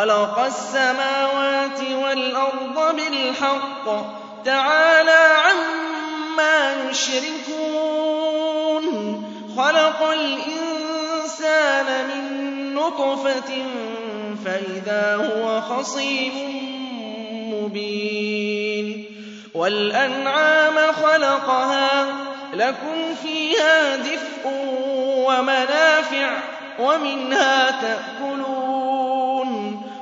خلق السماوات والأرض بالحق. تعالى عما يشركون. خلق الإنسان من نطفة فإذا هو خصيم مبين. والأنعام خلقها لكم فيها دفء ومنافع ومنها تأكلون.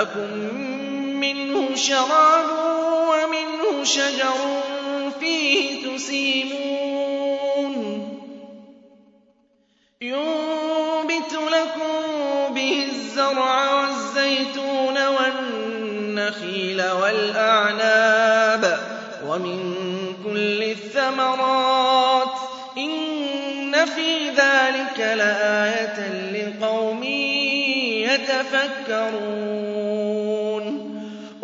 لكم منه شراب ومنه شجر فيه تسيمون ينبت لكم به الزرع والزيتون والنخيل والأعناب ومن كل الثمرات إن في ذلك لآية لقوم يتفكرون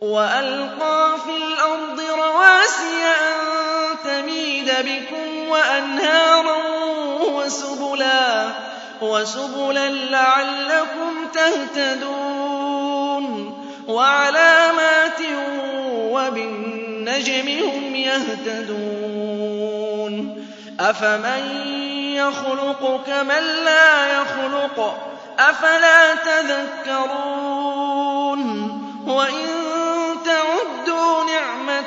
وألقى في الأرض رواسي أن تميد بكم وأنهارا وسبلا وسبلا لعلكم تهتدون. وعلامات وبالنجم هم يهتدون. أفمن يخلق كمن لا يخلق؟ أفلا تذكرون؟ وإن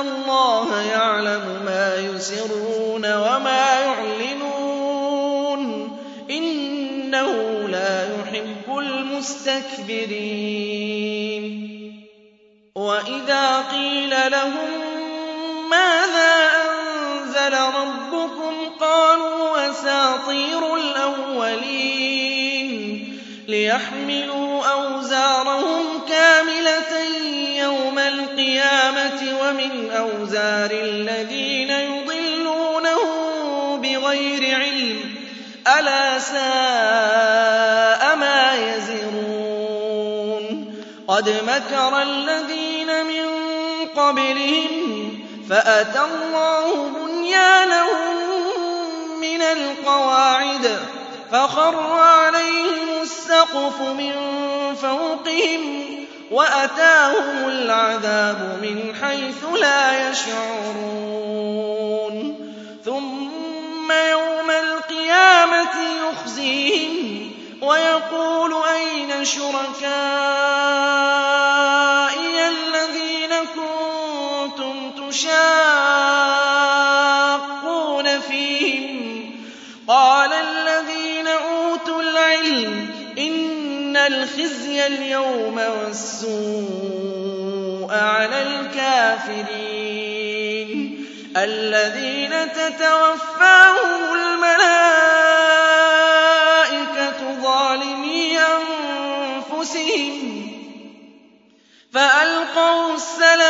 اللَّهَ يَعْلَمُ مَا يُسِرُّونَ وَمَا يُعْلِنُونَ ۚ إِنَّهُ لَا يُحِبُّ الْمُسْتَكْبِرِينَ. وَإِذَا قِيلَ لَهُم مَّاذَا أَنزَلَ رَبُّكُمْ قَالُوا أَسَاطِيرُ الْأَوَّلِينَ لِيَحْمِلُوا أَوْزَارَهُمْ كَامِلَةً الْقِيَامَةِ وَمِنْ أَوْزَارِ الَّذِينَ يُضِلُّونَهُم بِغَيْرِ عِلْمٍ ۗ أَلَا سَاءَ مَا يَزِرُونَ قَدْ مَكَرَ الَّذِينَ مِن قَبْلِهِمْ فَأَتَى اللَّهُ بُنْيَانَهُم مِّنَ الْقَوَاعِدِ فَخَرَّ عَلَيْهِمُ السَّقْفُ مِن فَوْقِهِمْ وَأَتَاهُمُ الْعَذَابُ مِنْ حَيْثُ لَا يَشْعُرُونَ. ثُمَّ يَوْمَ الْقِيَامَةِ يُخْزِيهِمْ وَيَقُولُ أَيْنَ شُرَكَائِيَ الَّذِينَ كُنتُمْ تُشَاقُّونَ فِيهِمْ ۚ؟ قَالَ الَّذِينَ الْخِزْيَ الْيَوْمَ وَالسُّوءَ عَلَى الْكَافِرِينَ. الَّذِينَ تَتَوَفَّاهُمُ الْمَلَائِكَةُ ظَالِمِي أَنفُسِهِمْ. فَأَلْقَوْا السَّلَمَ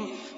ۚ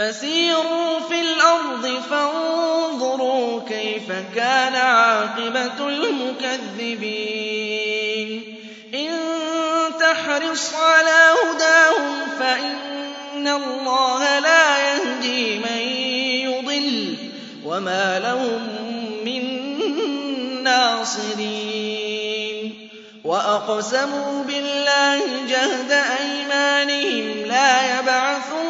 فَسِيرُوا فِي الْأَرْضِ فَانظُرُوا كَيْفَ كَانَ عَاقِبَةُ الْمُكَذِّبِينَ. إِن تَحْرِصْ عَلَىٰ هُدَاهُمْ فَإِنَّ اللَّهَ لَا يَهْدِي مَن يُضِلُّ وَمَا لَهُم مِّن نَّاصِرِينَ. وَأَقْسَمُوا بِاللَّهِ جَهْدَ أَيْمَانِهِمْ لَا يَبْعَثُ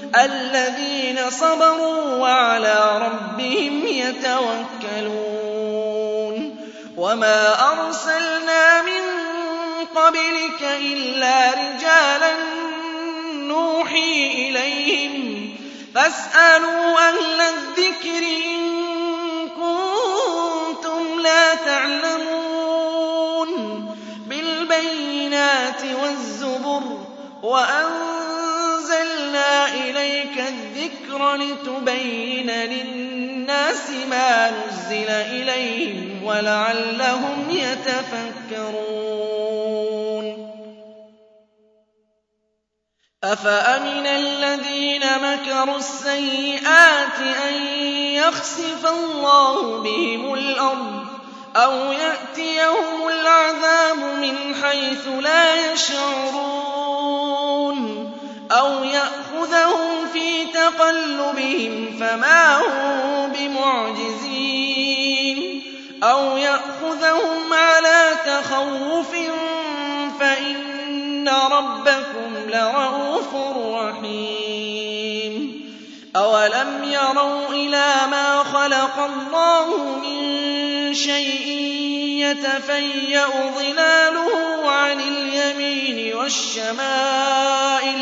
الَّذِينَ صَبَرُوا وَعَلَىٰ رَبِّهِمْ يَتَوَكَّلُونَ. وَمَا أَرْسَلْنَا مِن قَبْلِكَ إِلَّا رِجَالًا نُّوحِي إِلَيْهِمْ ۖ. فَاسْأَلُوا أَهْلَ الذِّكْرِ إِن كُنتُمْ لَا تَعْلَمُونَ. بِالْبَيِّنَاتِ وَالزُّبُرِ الذِّكْرَ لِتُبَيِّنَ لِلنَّاسِ مَا نُزِّلَ إِلَيْهِمْ وَلَعَلَّهُمْ يَتَفَكَّرُونَ. أَفَأَمِنَ الَّذِينَ مَكَرُوا السَّيِّئَاتِ أَن يَخْسِفَ اللَّهُ بِهِمُ الْأَرْضَ أَوْ يَأْتِيَهُمُ الْعَذَابُ مِنْ حَيْثُ لَا يَشْعُرُونَ أَوْ يَأْخُذَهُمْ فِي تَقَلُّبِهِمْ فَمَا هُم بِمُعْجِزِينَ أَوْ يَأْخُذَهُمْ عَلَىٰ تَخَوُّفٍ فَإِنَّ رَبَّكُمْ لَرَءُوفٌ رَّحِيمٌ أَوَلَمْ يَرَوْا إِلَىٰ مَا خَلَقَ اللَّهُ مِن شَيْءٍ يَتَفَيَّأُ ظِلَالُهُ عَنِ الْيَمِينِ وَالشَّمَائِلِ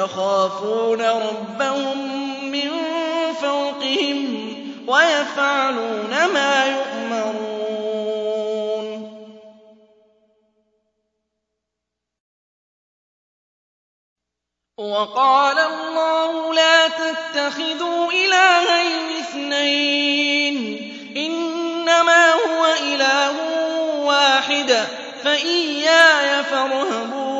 يَخَافُونَ رَبَّهُم مِّن فَوْقِهِمْ وَيَفْعَلُونَ مَا يُؤْمَرُونَ. وَقَالَ اللَّهُ لَا تَتَّخِذُوا إِلَٰهَيْنِ اثْنَيْنِ ۖ إِنَّمَا هُوَ إِلَٰهٌ وَاحِدٌ ۖ فَإِيَّايَ فَارْهَبُونِ.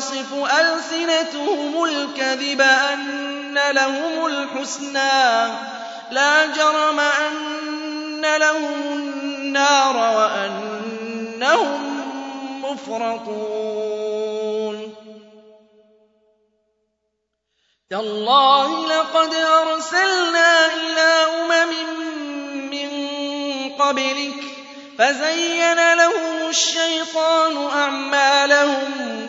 وَتَصِفُ أَلْسِنَتُهُمُ الْكَذِبَ أَنَّ لَهُمُ الْحُسْنَىٰ ۖ. لَا جَرَمَ أَنَّ لَهُمُ النَّارَ وَأَنَّهُم مُّفْرَطُونَ. تَاللَّهِ لَقَدْ أَرْسَلْنَا إِلَىٰ أُمَمٍ مِّن قَبْلِكَ فَزَيَّنَ لَهُمُ الشَّيْطَانُ أَعْمَالَهُمْ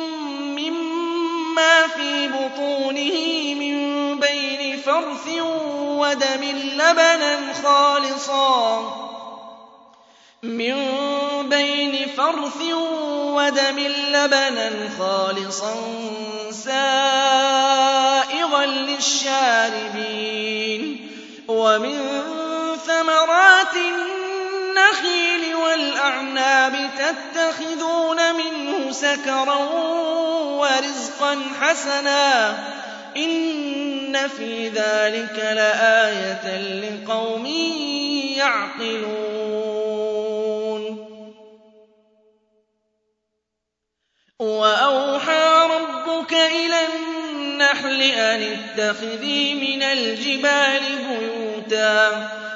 مِّمَّا فِي بُطُونِهِ مِن بَيْنِ فَرْثٍ وَدَمٍ لَّبَنًا خَالِصًا سَائِغًا لِّلشَّارِبِينَ. وَمِن ثَمَرَاتِ النَّخِيلِ وَالْأَعْنَابِ تَتَّخِذُونَ مِنْهُ سَكَرًا وَرِزْقًا حَسَنًا ۗ. إِنَّ فِي ذَٰلِكَ لَآيَةً لِّقَوْمٍ يَعْقِلُونَ. وَأَوْحَىٰ رَبُّكَ إِلَى النَّحْلِ أَنِ اتَّخِذِي مِنَ الْجِبَالِ بُيُوتًا.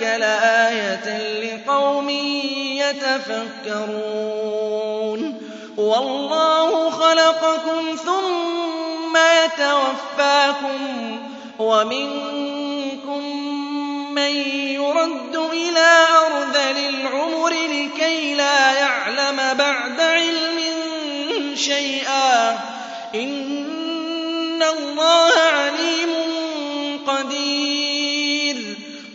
ذَٰلِكَ لَآيَةً لِّقَوْمٍ يَتَفَكَّرُونَ وَاللَّهُ خَلَقَكُمْ ثُمَّ يَتَوَفَّاكُمْ ۖ وَمِنكُم مَّن يُرَدُّ إِلَىٰ أَرْذَلِ الْعُمُرِ لِكَيْ لَا يَعْلَمَ بَعْدَ عِلْمٍ شَيْئًا ۚ إِنَّ اللَّهَ عَلِيمٌ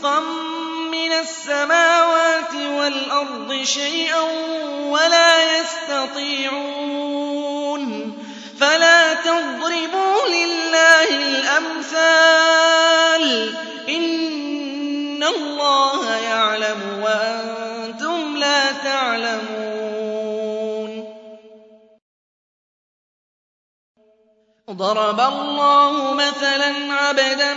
رزقا من السماوات والأرض شيئا ولا يستطيعون فلا تضربوا لله الأمثال إن الله يعلم وأنتم لا تعلمون ضرب الله مثلا عبدا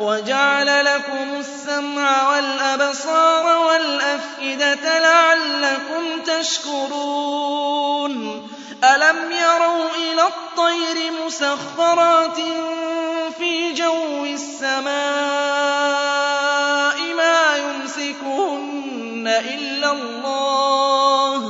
وجعل لكم السمع والأبصار والأفئدة لعلكم تشكرون. ألم يروا إلى الطير مسخرات في جو السماء ما يمسكهن إلا الله؟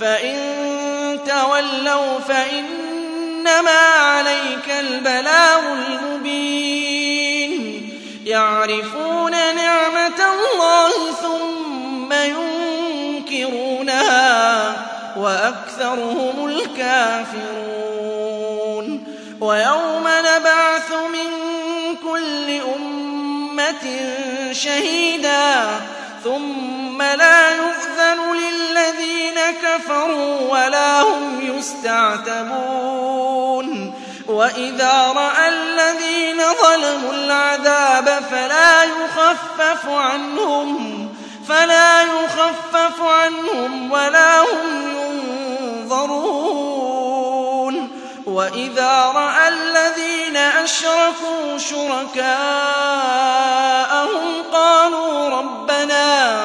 فإن تولوا فإنما عليك البلاغ المبين. يعرفون نعمة الله ثم ينكرونها وأكثرهم الكافرون. ويوم نبعث من كل أمة شهيدا ثم لا يؤذن للذين كفروا ولا هم يستعتبون وإذا رأى الذين ظلموا العذاب فلا يخفف عنهم فلا يخفف عنهم ولا هم ينظرون وإذا رأى الذين أشركوا شركاءهم قالوا ربنا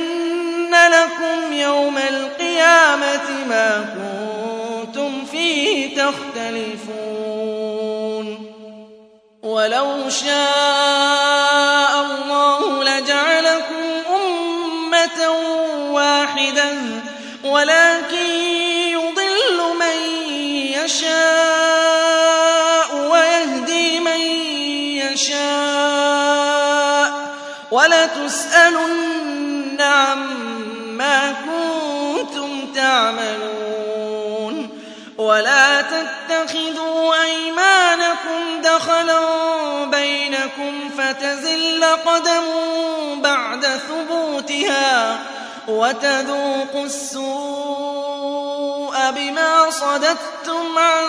القيامة ما كنتم فيه تختلفون. ولو شاء الله لجعلكم أمة واحدة ولكن يضل من يشاء ويهدي من يشاء. ولتسألن عما تعملون ولا تتخذوا أيمانكم دخلا بينكم فتزل قدم بعد ثبوتها وتذوقوا السوء بما صددتم عن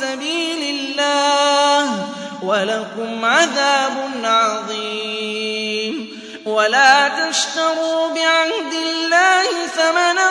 سبيل الله ولكم عذاب عظيم. ولا تشتروا بعهد الله ثمنا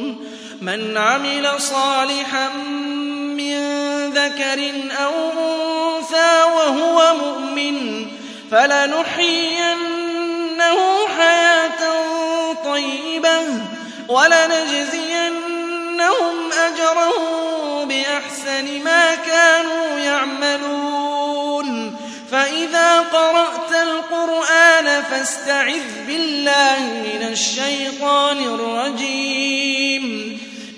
من عمل صالحا من ذكر أو أنثى وهو مؤمن فلنحيينه حياة طيبة ولنجزينهم أجرهم بأحسن ما كانوا يعملون. فإذا قرأت القرآن فاستعذ بالله من الشيطان الرجيم.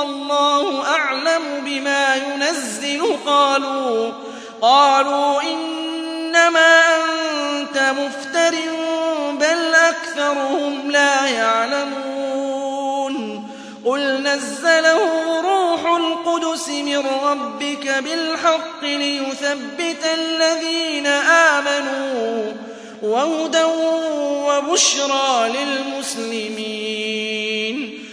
والله أعلم بما ينزل. قالوا قالوا إنما أنت مفتر بل أكثرهم لا يعلمون. قل نزله روح القدس من ربك بالحق ليثبت الذين آمنوا وهدى وبشرى للمسلمين.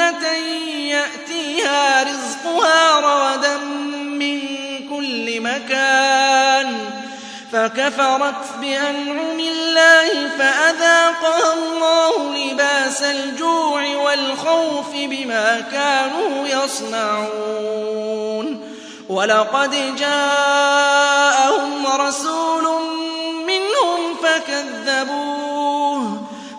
يأتيها رزقها رغدا من كل مكان. فكفرت بأنعم الله فأذاقها الله لباس الجوع والخوف بما كانوا يصنعون. ولقد جاءهم رسول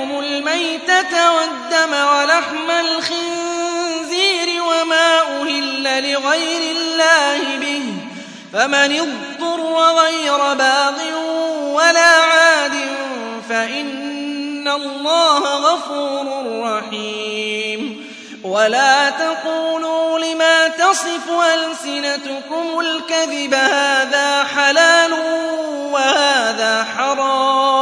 الميتة والدم ولحم الخنزير وما أهل لغير الله به فمن اضطر غير باغ ولا عاد فإن الله غفور رحيم ولا تقولوا لما تصف ألسنتكم الكذب هذا حلال وهذا حرام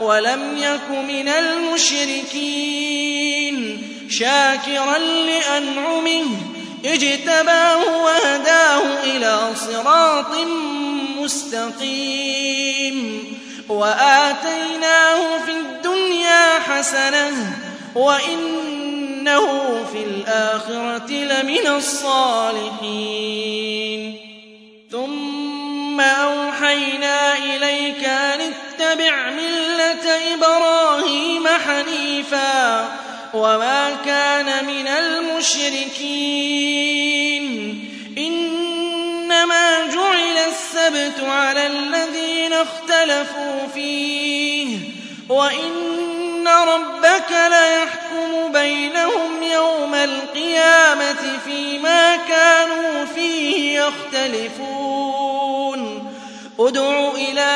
وَلَمْ يَكُ مِنَ الْمُشْرِكِينَ شَاكِرًا لِّأَنْعُمِهِ اجْتَبَاهُ وَهَدَاهُ إِلَىٰ صِرَاطٍ مُّسْتَقِيمٍ. وَآتَيْنَاهُ فِي الدُّنْيَا حَسَنَةً وَإِنَّهُ فِي الْآخِرَةِ لَمِنَ الصَّالِحِينَ. ثُمَّ أَوْحَيْنَا إِلَيْكَ أَنِ اتَّبِعْ مِلَّةَ إِبْرَاهِيمَ حَنِيفًا وَمَا كَانَ مِنَ الْمُشْرِكِينَ. إِنَّمَا جُعِلَ السَّبْتُ عَلَى الَّذِينَ اخْتَلَفُوا فِيهِ. وَإِنَّ رَبَّكَ لَيَحْكُمُ بَيْنَهُمْ يَوْمَ الْقِيَامَةِ فِيمَا كَانُوا فِيهِ يَخْتَلِفُونَ. ادْعُ إِلَىٰ